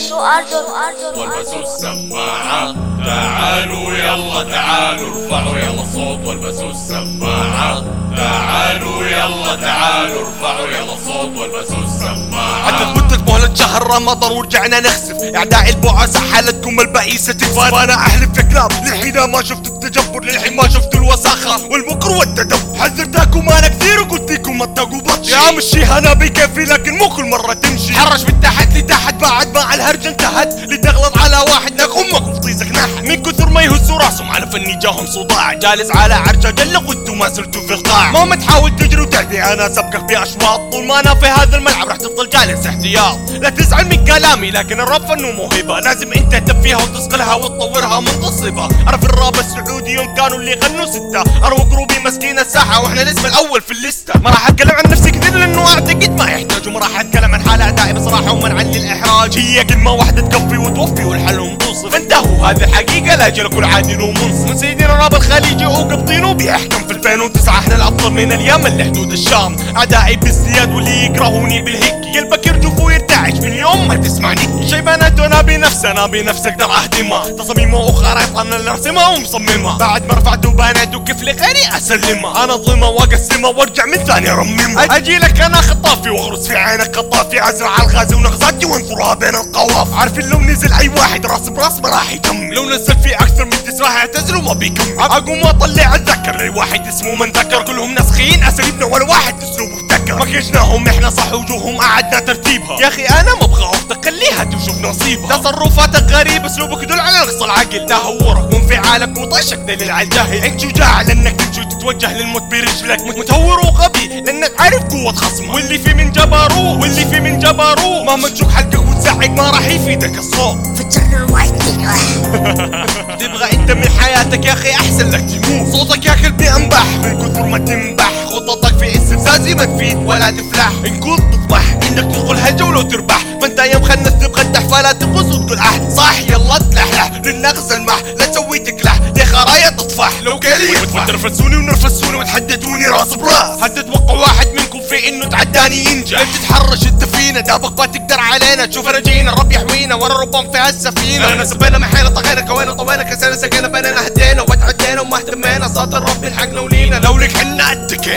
www.mc-or.org والبسوا السماعة تعالوا يلا تعالوا ارفعوا يلا الصوت. والبسوا السماعة تعالوا يلا تعالوا ارفعوا يلا الصوت. والبسوا السماعة عدت مدة مهلة شهر رمضان ورجعنا نخسف. اعداء البعثة حالتكم البئيسة تكفى وأنا أحلف يا كلاب. للحين ما شفت التجبر للحين ما شفت الوساخة. والبكر والتدب حذرتكم أنا كثير وقلت لكم اتقوا بطشي يا مشي أنا بكيفي لكن مو كل مرة تمشي. حرش من تحت لتحت بعد على الهرج انتهت لتغلط على واحد نك راسهم على فني جاهم صداع. جالس على عرش اجلق وأنتم ما زلتوا في القاع ما تحاول تجري وتهدي أنا سبقك باشواط طول ما أنا في هذا الملعب راح تفضل جالس احتياط. لا تزعل من كلامي لكن الراب فنه موهبة. لازم أنت تبيها وتصقلها وتطورها منتصبة. أنا في الراب السعودي يوم كانوا اللي يغنوا ستة. أنا وقروبي ماسكين الساحة وإحنا الاسم الأول في الليستة. ما راح أتكلم عن نفسي كثير لأنه أعتقد ما يحتاج وما راح أتكلم عن حال اعدائي بصراحه ومنعا للاحراج هي كلمة واحدة تكفي وتوفي والحل توصف انتهوا هذه الحقيقة لاجل كل عادل ومنصف من سيدنا الراب الخليجي وقبطينه بيحكم في 2009 إحنا الأفضل من اليمن لحدود الشام. اعدائي بالزياد واللي يكرهوني بالهيك قلبك يرجف ويرتعش من اليوم ما تسمعني. شيبانات وأنا بنفسي أنا بنفسي أقدر اهدمها تصاميمه وخرائط أنا اللي ارسمها ومصممها بعد ما رفعت وبنات وكيف لغيري اسلمها أنا اظلمها واقسمها وأرجع من ثاني ارممها أجي لك أنا خطافي وأغرس في عينك خطافي. أزرع الغاز ونغزاتي وانثرها بين القواف. عارفين لو نزل أي واحد راس براس ما راح يكمل لو نزل في أكثر من تسعة راح يعتزل وما بيكمل أقوم أطلع أتذكر. لي واحد اسمه من ذكر. كلهم ناسخين. اساليبنا ولا واحد اسلوبه ابتكر مكيجناهم إحنا صح وجوههم قعدنا ترتيبها. يا أخي أنا ما أبغى أختك خليها تشوف نصيبها. تصرفاتك غريب أسلوبك يدل على نقص العقل تهورك وانفعالك وطيشك دليل على الجهل. انت شجاع لانك تمشي وتتوجه للموت برجلك. مت- متهور وغبي لأنك عارف قوة خصمك. واللي في من جبروت واللي في من جبروت مهما تشوف حلقك وتزعق ما راح يفيدك الصوت. تبغى أنت من حياتك يا أخي أحسن لك تموت. صوتك يا كلبي انبح من كثر ما تنبح خططك في استفزازي ما تفيد ولا تفلح. إن كنت تطمح إنك تدخل هالجولة وتربح فانت يا مخنث تبغى فلا تنقص وتقول احد صح يلا تلحلح. للنغز المح لا تسوي تكلح. دي خرايا تطفح لو كلمة وترفسوني ونرفسوني وتحددوني راس براس. حد توقع واحد منكم في إنه تعداني ينجح؟ ليه تتحرش انت فينا دابك ما تقدر علينا. تشوف انا جينا الرب يحوينا ورا ربهم في هالسفينه أنا سبينا محينا طغينا كوينا طوينا كسينا سقينا بيننا هدينا وتعدينا وما اهتمينا. صاد الرب يلحقنا ولينا. لو لك حنا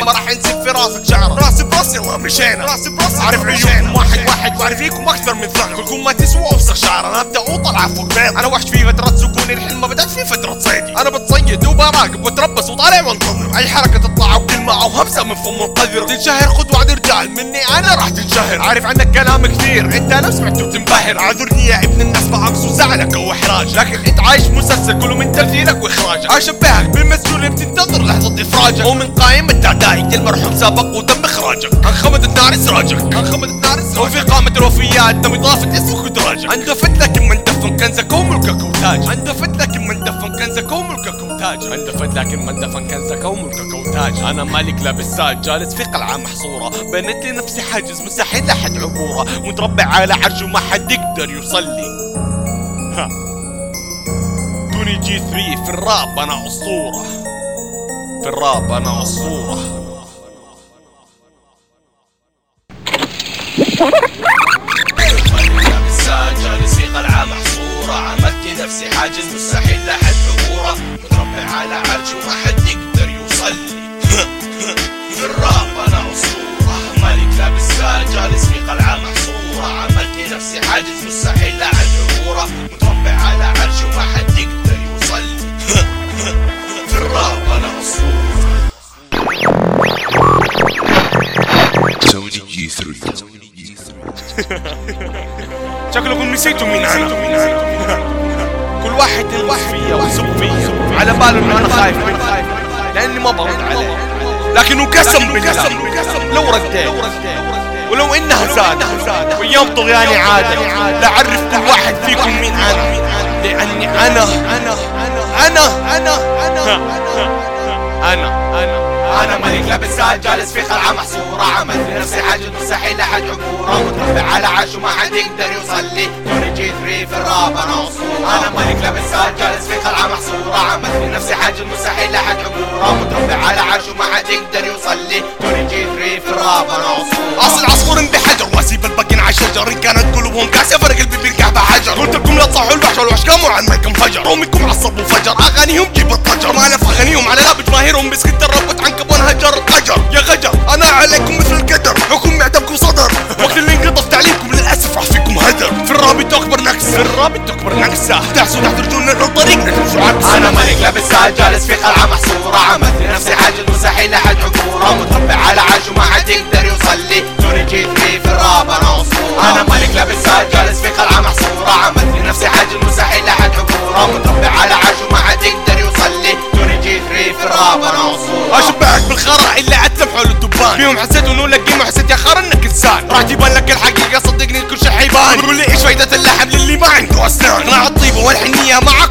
ما راح نسيب في راسك شعر راسي براس يلا مشينا. راسي براس عارف عيوبكم واحد واحد وعارف فيكم أكثر من ثغر كلكم ما تسووا افسخ شعر أنا أبدأ وطلع فوق بيض أنا وحش في فترة سكوني الحين ما بدات في فترة صيدي. أنا بتصيد وبراقب واتربص وطالع وانتظر. أي حركة تطلع أو كلمه أو همسة من فم القذر تنشهر خذ وعد رجال مني. أنا راح تنشهر عارف عنك كلام كثير. انت لو سمعته تنبهر اعذرني يا ابن الناس اقصد زعلك أو إحراج. لكن انت عايش مسلسل كله من تمثيلك وإخراجك. اشبهك بالمسجون اللي بتنتظر لحظة إفراجك. ومن قائمه اعدائك المرحوم سابق ودم إخراجك. انخمد النار سراجك انخمد النار سراجك وفي قامة الوفيات تم اضافه اسمك ودراجك اندفت لك من دفن كنزك وملكك وتاج اندفت لك من دفن كنزك وملكك وتاج اندفت لك من دفن كنزك وملكك وتاج أنا مالك لابس تاج جالس في قلعة محصورة. بنيت لي نفسي حاجز مستحيل احد عبورة. متربع على عرش وما حد يقدر يوصل لي ها. توني جي 3 في الراب أنا اسطوره في الراب أنا اسطوره جالس في قلعة محصورة. عملت نفسي حاجز مستحيل على عرش وما حد يقدر يوصل لي في الراب أنا اسطورة ملك لابسات جالس في قلعة محصورة. عملت نفسي حاجز مستحيل لحد عبوره متربع على عرش وما حد يقدر يوصل لي في الراب أنا اسطورة Tony G3. شكلكم نسيتوا مين أنا كل واحد يلبس فيا ويسب فيا. على باله إنه أنا خايف. منه لأني ما برد عليه. لكنه قسم بالله. لو رديت. ولو إنها زادت ويوم طغياني عادت لاعرف كل واحد فيكم مين أنا. لأني أنا. أنا. أنا. أنا. أنا أنا أنا أنا ملك لابسات جالس في قلعه محصورة. عملت لنفسي حاجة مستحيل احد عبوره متربع على عرش وما حد يقدر يوصل لي توني جي 3 في الراب أنا اسطوره أنا ملك لابسات عملت لنفسي حاجة مستحيل احد عبوره متربع على عرش وما حد يقدر يوصل لي توني جي 3 في الراب أنا اسطوره أصل عصفور بحجر واسيب الباقيين على الشجر إن كانت قلوبهم قاسيه فرق قلبي بيلقاه بحجر قلت لكم لا تصحوا الوحش والوحش قاموا عن ملك انفجر رومكم عصب وفجر. أغانيهم جيب الطجر. ما لف اغانيهم على لاب جماهيرهم بس كنت الربط عنكب وانهجر قجر. يا غجر أنا عليكم مثل القدر. حكم معدمكم صدر. وقت اللي انقطف تعليمكم للأسف راح فيكم هدر. في الرابط أكبر نكسة. في الرابط أكبر نكسة. دعسوا تحت رجولنا لو تاج جالس في قلعه محصورة. عملت لنفسي حاجة مستحيل احد عبوره متربع على عرش وما حد يقدر يوصل لي توني جيت في في الراب أنا اسطوره أنا ملك لابس تاج جالس في قلعه محصورة. عملت لنفسي حاجة مستحيل احد عبوره متربع على عرش وما حد يقدر يوصل لي توني جيت في في الراب أنا اسطوره أشبهك بالخرا اللي عتلم حول الدبان. فيهم حسيت انه لقيم وحسيت يا خرا انك انسان راح تبان لك الحقيقة صدقني كل شيء حيبان قول لي إيش فايدة اللحم للي ما عنده اسنان اقناع الطيبه والحنيه معاكم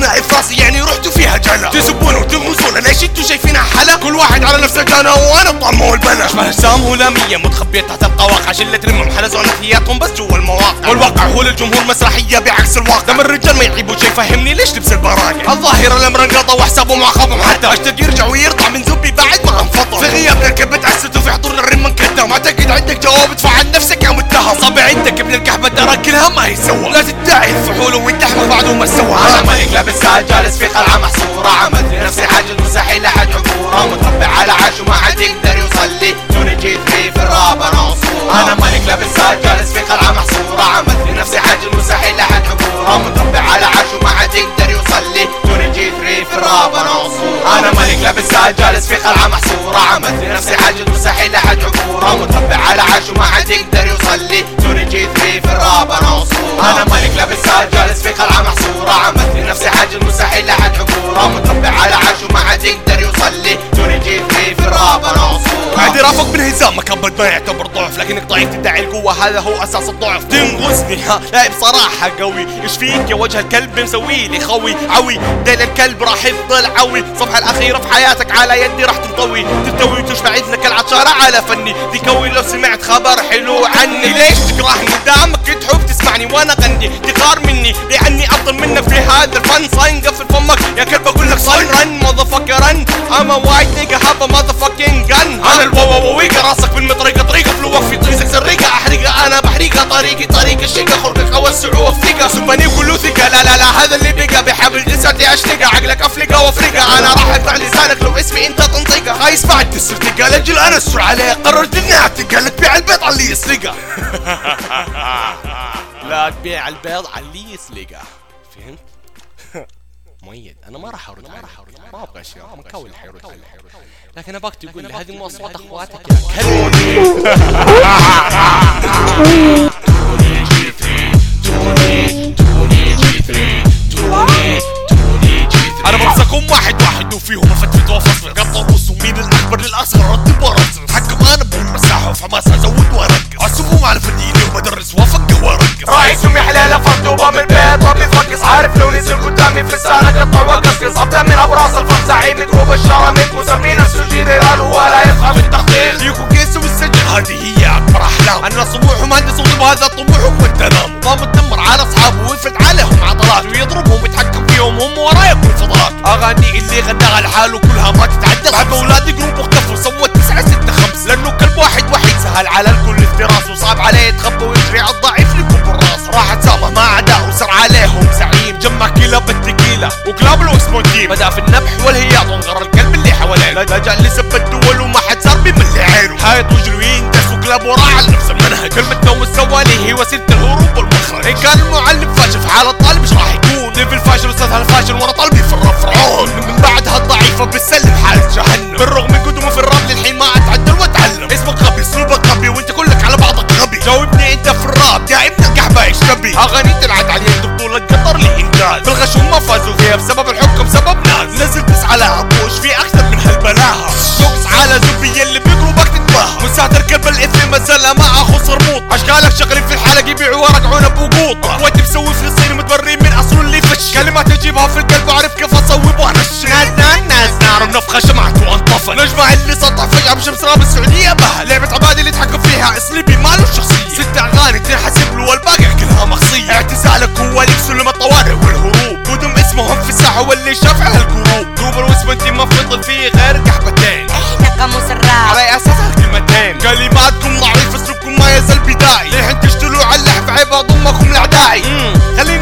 أنا إفراسي يعني رحتوا فيها جلا تسبون وتغمزون ليش أنتوا شايفينها حلا. كل واحد على نفسه جانا وأنا الطعم والبلا أشبه اجسام هلاميه متخبية تحت القواقع شلة رمم حلزوا نفسياتهم بس جوا المواقع. والواقع هو للجمهور مسرحية بعكس الواقع. دم الرجال ما يعيبوا شيء فهمني ليش لبس البراقع الظاهر الامر انقضى وحسابه معاقبهم حتى. أشتد يرجع ويرضع من زبي بعد ما انفضل في غيابنا الكبت عسته في حضورنا الرم انكتم معتقد عندك جواب تفعل نفسك متهم صبع عندك ابن الكحبه ترى كلها ما يسوى. لا تدعي الفحول وانت احمق بعده ما سوى أنا ملك لابس تاج جالس في قلعة محصورة. عملت لنفسي حاجة مستحيل احد عبورة. متربع على عرش وما حد يقدر يوصل لي توني جيت في في الراب أنا اسطوره أنا ملك لابس تاج جالس في قلعة محصورة. عملت لنفسي حاجة مستحيل احد عبورة. متربع على جالس في قلعه محصورة. عملت لنفسي حاجة مستحيل احد عبورة. متربع على عرش وما حد يقدر يوصل لي توني جيت في في الراب أنا اسطوره أنا ملك لابس تاج جالس في قلعة محصورة. عملت لنفسي حاجة مستحيل احد عبورة. متربع على عرش وما حد يقدر يوصل لي اسطوره اعترافك بالهزامك ابد ما يعتبر ضعف لكنك ضعيف تدعي القوة هذا هو أساس الضعف. تنغزني. ها لا بصراحة قوي. إيش فيك يا وجه الكلب؟ مسوي لي خوي عوي. ديل الكلب راح يفضل عوي. الصفحة الأخيرة في حياتك على يدي راح تنطوي. تلتوي وتشبع إذنك العطشارة على فني. دي كوي لو سمعت خبر حلو عني. ليش تكرهني؟ دامك تحب تسمعني وأنا غني. تغار مني لأني افضل منك في هذا الفن. صاين قفل فمك. يا كلب أقول لك صاين رن مضفك رن اما وايد نيجا هابا راسك بالمطريقة طريقة فلوك في طريقك سريقة. أحرقها أنا بحرقها طريقي طريق الشقة خلقك أوسع وأفرقها. سبني وكله ثقة. لا لا لا هذا اللي بقى. بحبل جسدي اشتقى عقلك افلقها وأفرقها. أنا راح اقطع لسانك لو اسمي أنت تنطقها خايس بعد تسر تلقى لأجل أنا اسر عليه. قررت اني اعتقها لك بيع البيض على اللي يسرقها لا تبيع البيض على اللي يسرقها فهمت؟ مؤيد أنا ما راح أرد ما راح أرد ما أبغى أشياء مكون اللي حيرد لكن ابغاك تقول لي هذه مو اصوات أخواتك يا كلب زعيم جروب الشراميط مسمين نفسه قالوا ولا يفهم التخطيط. يكون كيس والسجن. هذه هي أكبر أحلام. أنا طموح ومهندس وطب هذا طموحهم والتنام. ضام الدمر على اصحابه ويفرد عليهم عضلات. ويضربهم ويتحكم فيهم هم ورايا بالفضلات أغاني اللي غناها لحاله كلها ما تتعدل. بعد اولادي جروب واختفوا سوت 9 6 5 لأنه كلب واحد وحيد سهل على الكل. افتراس وصعب عليه يتخبى كلمة مستوى لي هي الاثم ما زال مع اخو صرموط اشكالك شغالين في الحلق يبيعوا ورق عنب وقوط كويت مسوي فلسطين متبرين من اصل اللي فش. كلمات اجيبها في القلب واعرف كيف اصوب وانش ناس ناس نار ونفخه شمعت وانطفى نجمع اللي سطع فجأة بشمس راب السعودية بها. لعبة عبادي اللي تحكم فيها اسلوبي ماله شخصية ست اغاني تنحسب له والباقي كلها مخصية. اعتزالك هو لك سلم الطوارئ والهروب. قدم اسمهم في الساحة واللي شاف على الكروب دوبر واسم أنت ما فضل فيه غير قحبتين إحنا قاموس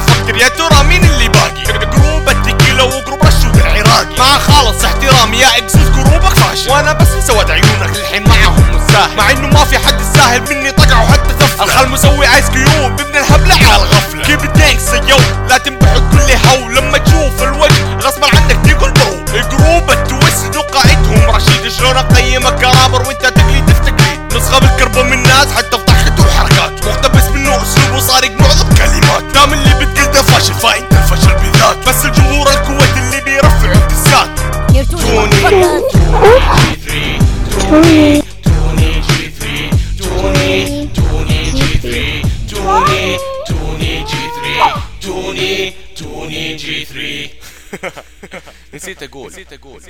أفكر يا ترى مين اللي باقي؟ جروب التكيلا وجروب رشود العراقي. ما خالص احترامي يا اكسوس جروبك فاشل. وأنا بس سواد عيونك الحين معهم الساهل مع إنه ما في حد الساهل مني طقع وحتى طفل الخال مسوي ايس كيوب ابن الهبلة على الغفلة. كيف الدانكس يو لا تم victory.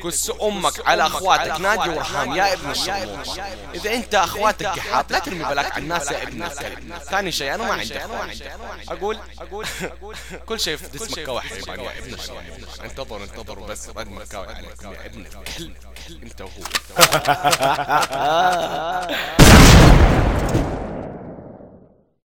كس أمك على أخواتك. ناجي ورهام يا ابن الشرموطه إذا أنت أخواتك قحاب لا ترمي بلاك على الناس يا ابن الكلب ثاني شيء أنا ما عندي أقول أقول كل شيء في دس مكاوي حيوان يا ابن الشرموطه انتظر انتظر بس رد مكاوي عليك. يا ابن الكلب انت وهو